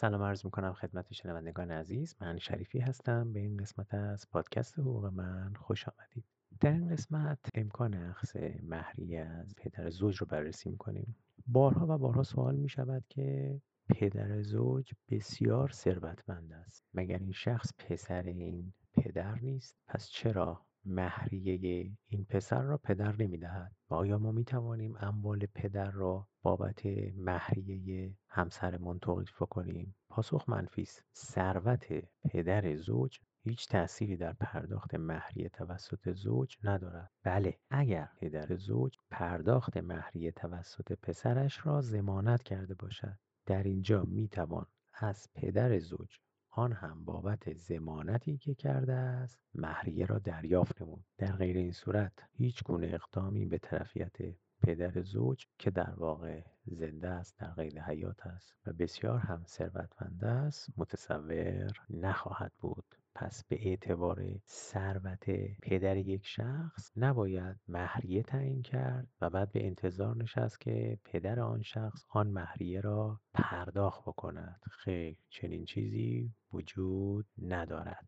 سلام عرض می‌کنم خدمت شنوندگان عزیز. من شریفی هستم. به این قسمت از پادکست حقوق من خوش آمدید. در این قسمت امکان اخذ مهریه از پدر زوج رو بررسی می‌کنیم. بارها و بارها سوال می شود که پدر زوج بسیار ثروتمند است. مگر این شخص پسر این پدر نیست؟ پس چرا مهریه این پسر را پدر نمی‌دهد. و آیا ما می توانیم اموال پدر را بابت مهریه همسرمان توقیف کنیم پاسخ منفی است. ثروت پدر زوج هیچ تأثیری در پرداخت مهریه توسط زوج ندارد. بله اگر پدر زوج پرداخت مهریه توسط پسرش را ضمانت کرده باشد در اینجا می توان از پدر زوج آن هم بابت ضمانتی که کرده است مهریه را دریافت نمود. در غیر این صورت هیچ گونه اقدامی به طرفیت پدر زوج که در واقع زنده است در قید حیات است و بسیار هم ثروتمند است متصور نخواهد بود. پس به اعتبار ثروت پدر یک شخص نباید مهریه تعیین کرد و بعد به انتظار نشست که پدر آن شخص آن مهریه را پرداخت بکند. خیر چنین چیزی وجود ندارد.